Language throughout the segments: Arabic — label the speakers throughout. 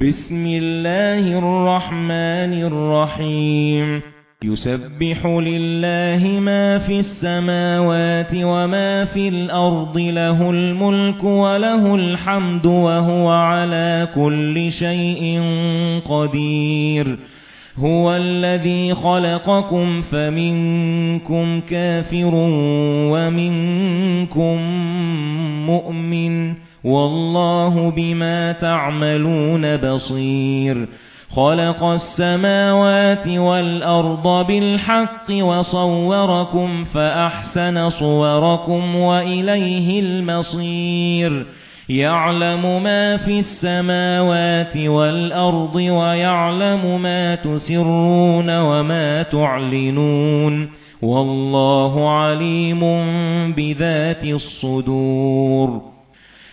Speaker 1: بسم الله الرحمن الرحيم. يسبح لله ما في السماوات وما في الأرض له الملك وله الحمد وهو على كل شيء قدير. هُوَ الَّذِي خَلَقَكُمْ فَمِنكُم كَافِرٌ وَمِنكُم مُؤْمِنٌ. وَاللَّهُ بِمَا تَعْمَلُونَ بَصِيرٌ. خَلَقَ السَّمَاوَاتِ وَالْأَرْضَ بِالْحَقِّ وَصَوَّرَكُمْ فَأَحْسَنَ صُوَرَكُمْ وَإِلَيْهِ الْمَصِيرُ. يَعْلَمُ مَا فِي السَّمَاوَاتِ وَالْأَرْضِ وَيَعْلَمُ مَا تُسِرُّونَ وَمَا تُعْلِنُونَ. وَاللَّهُ عَلِيمٌ بِذَاتِ الصُّدُورِ.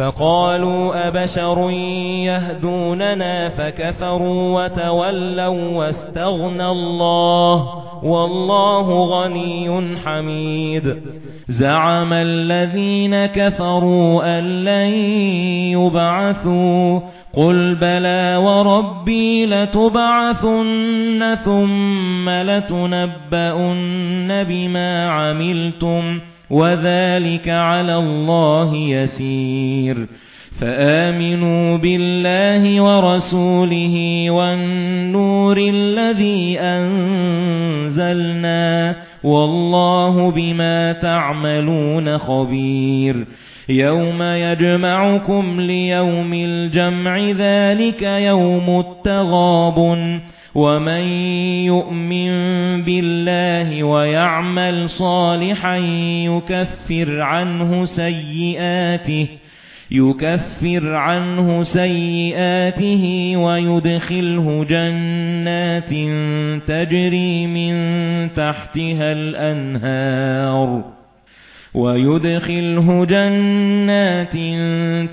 Speaker 1: فَقَالُوا أَبَشَرٌ يَهْدُونَنَا فَكَفَرُوا وَتَوَلَّوْا وَاسْتَغْنَى اللَّهُ وَاللَّهُ غَنِيٌّ حَمِيدٌ. زَعَمَ الَّذِينَ كَفَرُوا أَن لَّن يُبْعَثُوا. قُلْ بَلَى وَرَبِّي لَتُبْعَثُنَّ ثُمَّ لَتُنَبَّؤُنَّ بِمَا عَمِلْتُمْ. وَذَلِكَ عَلَى اللَّهِ يَسِيرٌ. فَآمِنُوا بِاللَّهِ وَرَسُولِهِ وَالنُّورِ الَّذِي أَنزَلْنَا وَاللَّهُ بِمَا تَعْمَلُونَ خَبِيرٌ. يَوْمَ يَجْمَعُكُمْ لِيَوْمِ الْجَمْعِ ذَلِكَ يَوْمُ التَّغَابُنِ. وَمَن يُؤْمِن بِاللَّهِ وَيَعْمَلْ صَالِحًا يُكَفِّرْ عَنْهُ سَيِّئَاتِهِ يُكَفِّرْ عَنْهُ سَيِّئَاتِهِ وَيُدْخِلْهُ جَنَّاتٍ تَجْرِي مِن تَحْتِهَا الْأَنْهَارُ وَيُدْخِلْهُ جَنَّاتٍ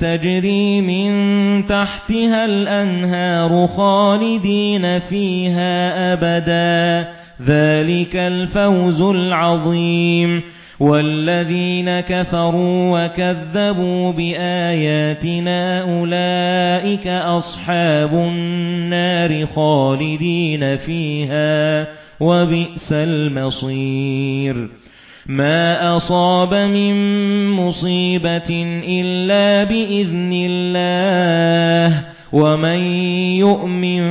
Speaker 1: تَجْرِي مِن تَحْتِهَا الْأَنْهَارُ خَالِدِينَ فِيهَا أَبَدًا. ذَلِكَ الْفَوْزُ الْعَظِيمُ. وَالَّذِينَ كَفَرُوا وَكَذَّبُوا بِآيَاتِنَا أُولَئِكَ أَصْحَابُ النَّارِ خَالِدِينَ فِيهَا وَبِئْسَ الْمَصِيرُ. مَا أَصَابَ مِن مُّصِيبَةٍ إِلَّا بِإِذْنِ اللَّهِ وَمَن يُؤْمِن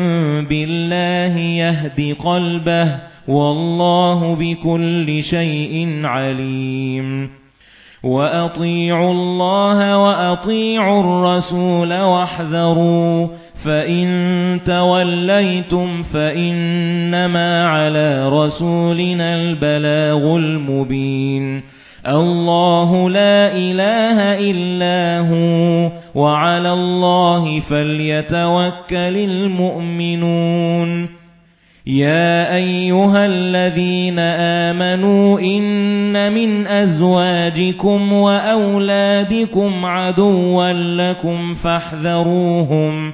Speaker 1: بِاللَّهِ يَهْدِ قَلْبَهُ وَاللَّهُ بِكُلِّ شَيْءٍ عَلِيمٌ وَأَطِيعُوا اللَّهَ وَأَطِيعُوا الرَّسُولَ وَاحْذَرُوا فَإِن تَوَلَّيْتُمْ فَإِنَّمَا عَلَى رَسُولِنَا الْبَلَاغُ الْمُبِينُ اللَّهُ لَا إِلَٰهَ إِلَّا هُوَ وَعَلَى اللَّهِ فَلْيَتَوَكَّلِ الْمُؤْمِنُونَ يَا أَيُّهَا الَّذِينَ آمَنُوا إِنَّ مِنْ أَزْوَاجِكُمْ وَأَوْلَادِكُمْ عَدُوًّا لَكُمْ فَاحْذَرُوهُمْ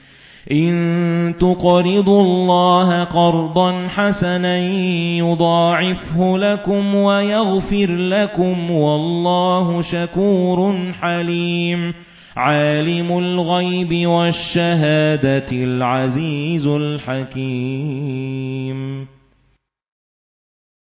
Speaker 1: إِن تُقْرِضُوا اللَّهَ قَرْضًا حَسَنًا يُضَاعِفْهُ لَكُمْ وَيَغْفِرْ لَكُمْ وَاللَّهُ شَكُورٌ حَلِيمٌ. عَالِمُ الْغَيْبِ وَالشَّهَادَةِ الْعَزِيزُ الْحَكِيمُ.